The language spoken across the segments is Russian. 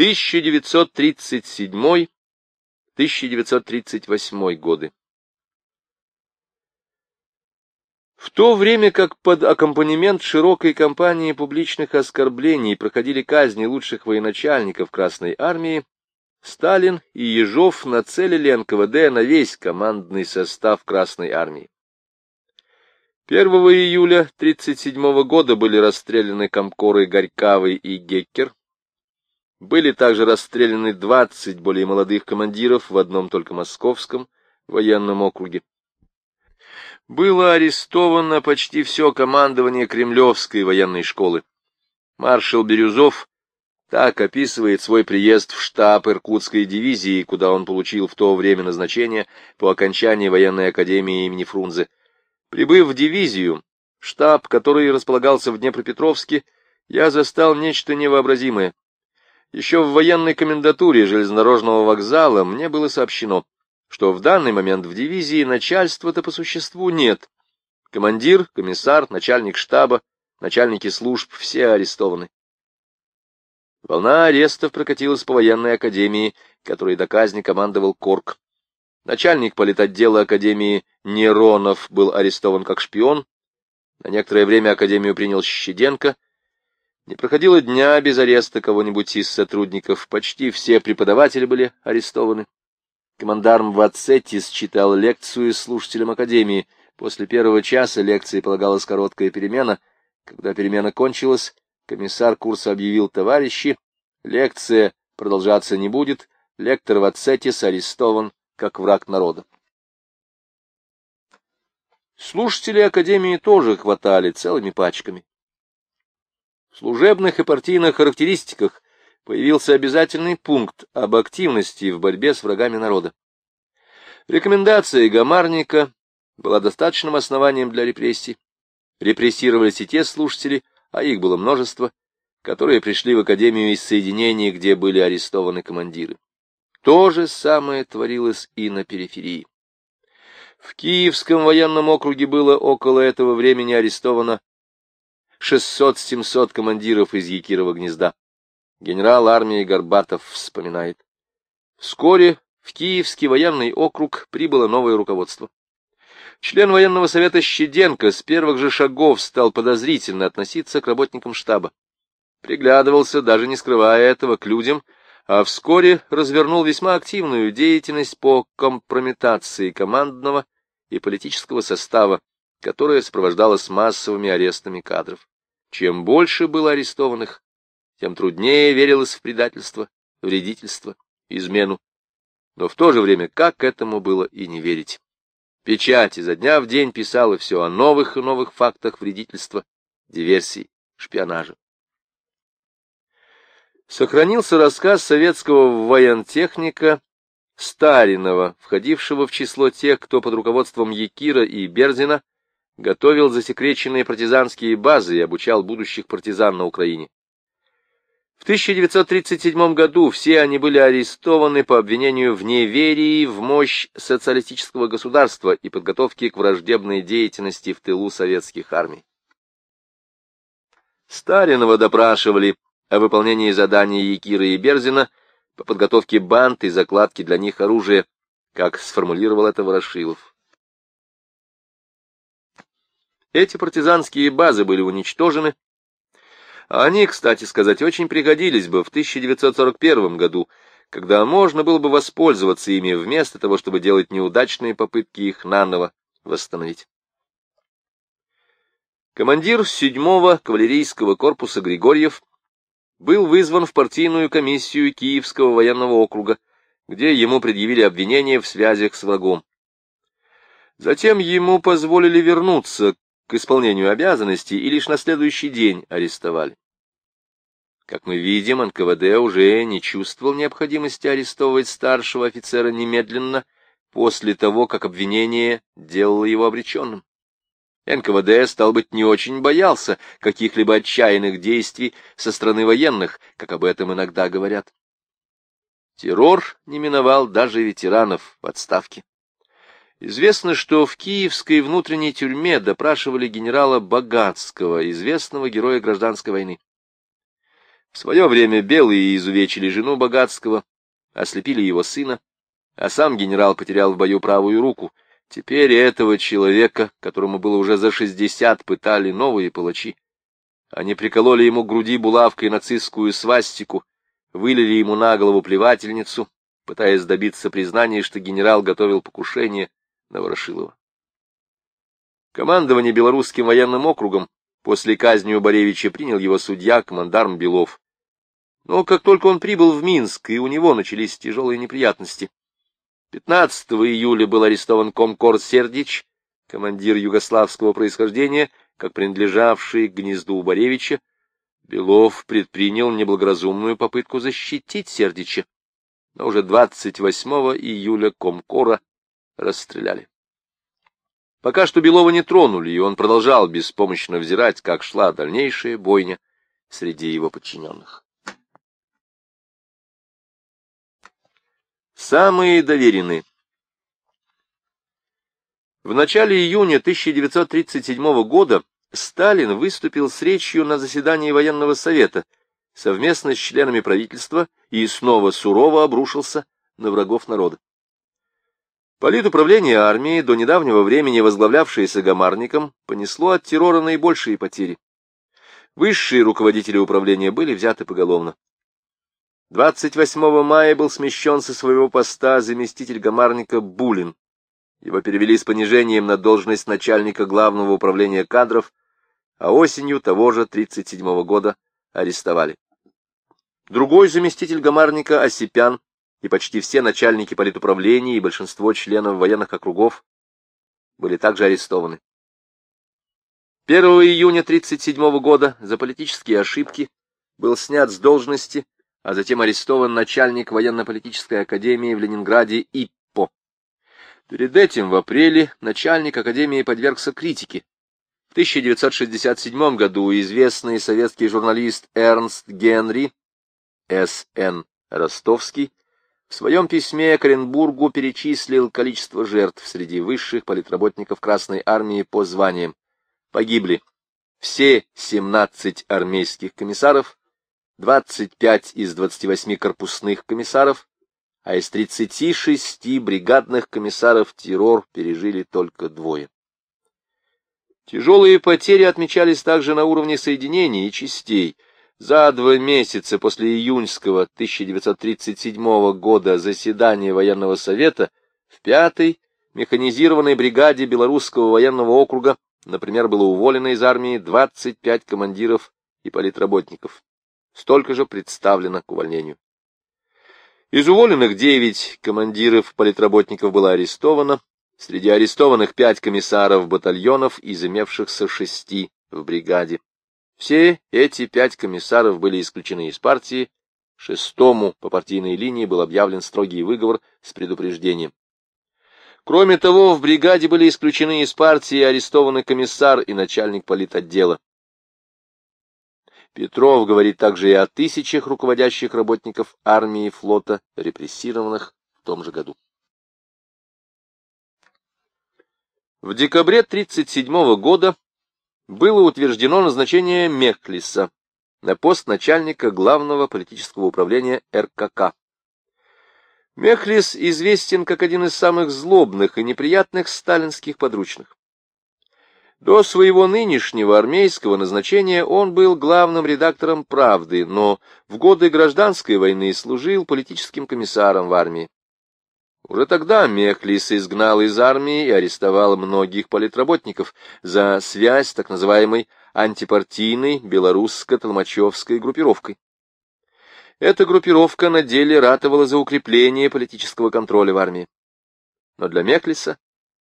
1937-1938 годы. В то время как под аккомпанемент широкой кампании публичных оскорблений проходили казни лучших военачальников Красной Армии, Сталин и Ежов нацелили НКВД на весь командный состав Красной Армии. 1 июля 1937 года были расстреляны комкоры Горькавый и Геккер. Были также расстреляны 20 более молодых командиров в одном только московском военном округе. Было арестовано почти все командование Кремлевской военной школы. Маршал Бирюзов так описывает свой приезд в штаб Иркутской дивизии, куда он получил в то время назначение по окончании военной академии имени Фрунзе. Прибыв в дивизию, штаб, который располагался в Днепропетровске, я застал нечто невообразимое. Еще в военной комендатуре железнодорожного вокзала мне было сообщено, что в данный момент в дивизии начальства-то по существу нет. Командир, комиссар, начальник штаба, начальники служб — все арестованы. Волна арестов прокатилась по военной академии, которой до казни командовал Корк. Начальник политотдела Академии Неронов был арестован как шпион. На некоторое время Академию принял Щеденко. Не проходило дня без ареста кого-нибудь из сотрудников. Почти все преподаватели были арестованы. Командарм Вацетис читал лекцию слушателям Академии. После первого часа лекции полагалась короткая перемена. Когда перемена кончилась, комиссар курса объявил товарищи. Лекция продолжаться не будет. Лектор Вацетис арестован как враг народа. Слушатели Академии тоже хватали целыми пачками. В служебных и партийных характеристиках появился обязательный пункт об активности в борьбе с врагами народа. Рекомендация Гамарника была достаточным основанием для репрессий. Репрессировались и те слушатели, а их было множество, которые пришли в Академию из соединений, где были арестованы командиры. То же самое творилось и на периферии. В Киевском военном округе было около этого времени арестовано 600-700 командиров из Якирова гнезда. Генерал армии Горбатов вспоминает. Вскоре в Киевский военный округ прибыло новое руководство. Член военного совета Щеденко с первых же шагов стал подозрительно относиться к работникам штаба. Приглядывался, даже не скрывая этого, к людям, а вскоре развернул весьма активную деятельность по компрометации командного и политического состава, которая сопровождалась массовыми арестами кадров. Чем больше было арестованных, тем труднее верилось в предательство, вредительство, измену. Но в то же время как этому было и не верить? Печать изо дня в день писала все о новых и новых фактах вредительства, диверсий, шпионажа. Сохранился рассказ советского воентехника Старинова, входившего в число тех, кто под руководством Якира и Берзина готовил засекреченные партизанские базы и обучал будущих партизан на Украине. В 1937 году все они были арестованы по обвинению в неверии в мощь социалистического государства и подготовке к враждебной деятельности в тылу советских армий. Старинова допрашивали о выполнении заданий Якира и Берзина по подготовке банд и закладке для них оружия, как сформулировал это Ворошилов. Эти партизанские базы были уничтожены, они, кстати сказать, очень пригодились бы в 1941 году, когда можно было бы воспользоваться ими вместо того, чтобы делать неудачные попытки их наново восстановить. Командир 7-го кавалерийского корпуса Григорьев был вызван в партийную комиссию Киевского военного округа, где ему предъявили обвинения в связях с врагом. Затем ему позволили вернуться к исполнению обязанностей и лишь на следующий день арестовали. Как мы видим, НКВД уже не чувствовал необходимости арестовывать старшего офицера немедленно после того, как обвинение делало его обреченным. НКВД, стал быть, не очень боялся каких-либо отчаянных действий со стороны военных, как об этом иногда говорят. Террор не миновал даже ветеранов в отставке. Известно, что в киевской внутренней тюрьме допрашивали генерала Богатского, известного героя гражданской войны. В свое время белые изувечили жену Богатского, ослепили его сына, а сам генерал потерял в бою правую руку. Теперь этого человека, которому было уже за шестьдесят, пытали новые палачи. Они прикололи ему груди булавкой нацистскую свастику, вылили ему на голову плевательницу, пытаясь добиться признания, что генерал готовил покушение на Ворошилова. Командование Белорусским военным округом после казни у Боревича принял его судья, командарм Белов. Но как только он прибыл в Минск, и у него начались тяжелые неприятности. 15 июля был арестован Комкор Сердич, командир югославского происхождения, как принадлежавший к гнезду Боревича. Белов предпринял неблагоразумную попытку защитить Сердича, но уже 28 июля Комкора расстреляли. Пока что Белова не тронули, и он продолжал беспомощно взирать, как шла дальнейшая бойня среди его подчиненных. Самые доверенные В начале июня 1937 года Сталин выступил с речью на заседании военного совета совместно с членами правительства и снова сурово обрушился на врагов народа. Политуправление армии, до недавнего времени возглавлявшееся Гамарником, понесло от террора наибольшие потери. Высшие руководители управления были взяты поголовно. 28 мая был смещен со своего поста заместитель Гамарника Булин. Его перевели с понижением на должность начальника главного управления кадров, а осенью того же 37 года арестовали. Другой заместитель Гамарника, Осипян, и почти все начальники политуправления и большинство членов военных округов были также арестованы. 1 июня 1937 года за политические ошибки был снят с должности, а затем арестован начальник военно-политической академии в Ленинграде ИППО. Перед этим в апреле начальник академии подвергся критике. В 1967 году известный советский журналист Эрнст Генри, С.Н. Ростовский, в своем письме к Оренбургу перечислил количество жертв среди высших политработников Красной Армии по званиям. Погибли все 17 армейских комиссаров, 25 из 28 корпусных комиссаров, а из 36 бригадных комиссаров террор пережили только двое. Тяжелые потери отмечались также на уровне соединений и частей – за два месяца после июньского 1937 года заседания военного совета в пятой механизированной бригаде Белорусского военного округа, например, было уволено из армии 25 командиров и политработников. Столько же представлено к увольнению. Из уволенных 9 командиров политработников было арестовано, среди арестованных 5 комиссаров батальонов из имевшихся шести в бригаде. Все эти пять комиссаров были исключены из партии, шестому по партийной линии был объявлен строгий выговор с предупреждением. Кроме того, в бригаде были исключены из партии арестованный комиссар и начальник политотдела. Петров говорит также и о тысячах руководящих работников армии и флота, репрессированных в том же году. В декабре 1937 года было утверждено назначение Мехлиса на пост начальника главного политического управления РКК. Мехлис известен как один из самых злобных и неприятных сталинских подручных. До своего нынешнего армейского назначения он был главным редактором «Правды», но в годы гражданской войны служил политическим комиссаром в армии. Уже тогда Мехлис изгнал из армии и арестовал многих политработников за связь с так называемой антипартийной белорусско-толмачевской группировкой. Эта группировка на деле ратовала за укрепление политического контроля в армии. Но для Мехлиса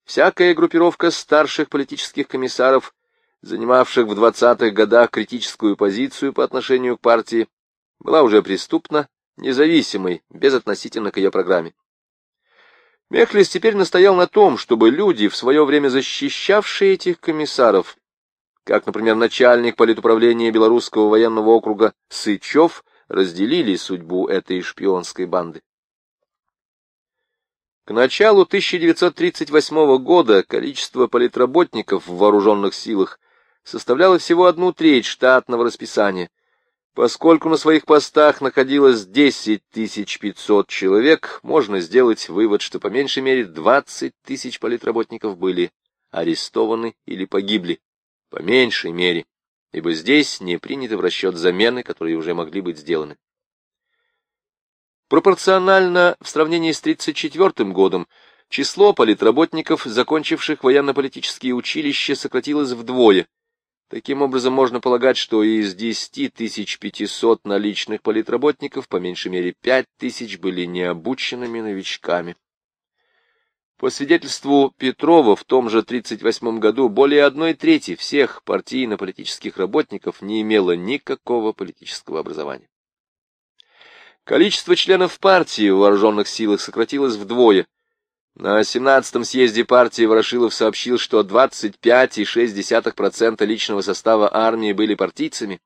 всякая группировка старших политических комиссаров, занимавших в 20-х годах критическую позицию по отношению к партии, была уже преступна, независимой, безотносительно к ее программе. Мехлис теперь настоял на том, чтобы люди, в свое время защищавшие этих комиссаров, как, например, начальник политуправления Белорусского военного округа Сычев, разделили судьбу этой шпионской банды. К началу 1938 года количество политработников в вооруженных силах составляло всего одну треть штатного расписания. Поскольку на своих постах находилось 10 500 человек, можно сделать вывод, что по меньшей мере 20 тысяч политработников были арестованы или погибли. По меньшей мере, ибо здесь не приняты в расчет замены, которые уже могли быть сделаны. Пропорционально в сравнении с 1934 годом число политработников, закончивших военно-политические училища, сократилось вдвое – Таким образом, можно полагать, что из 10 500 наличных политработников по меньшей мере 5 тысяч были необученными новичками. По свидетельству Петрова, в том же 1938 году более одной трети всех партийно-политических работников не имело никакого политического образования. Количество членов партии в вооруженных силах сократилось вдвое – на 17-м съезде партии Ворошилов сообщил, что 25,6% личного состава армии были партийцами.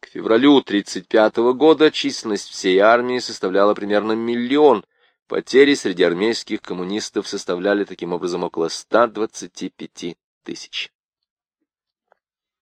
К февралю 1935 года численность всей армии составляла примерно миллион. Потери среди армейских коммунистов составляли таким образом около 125 тысяч.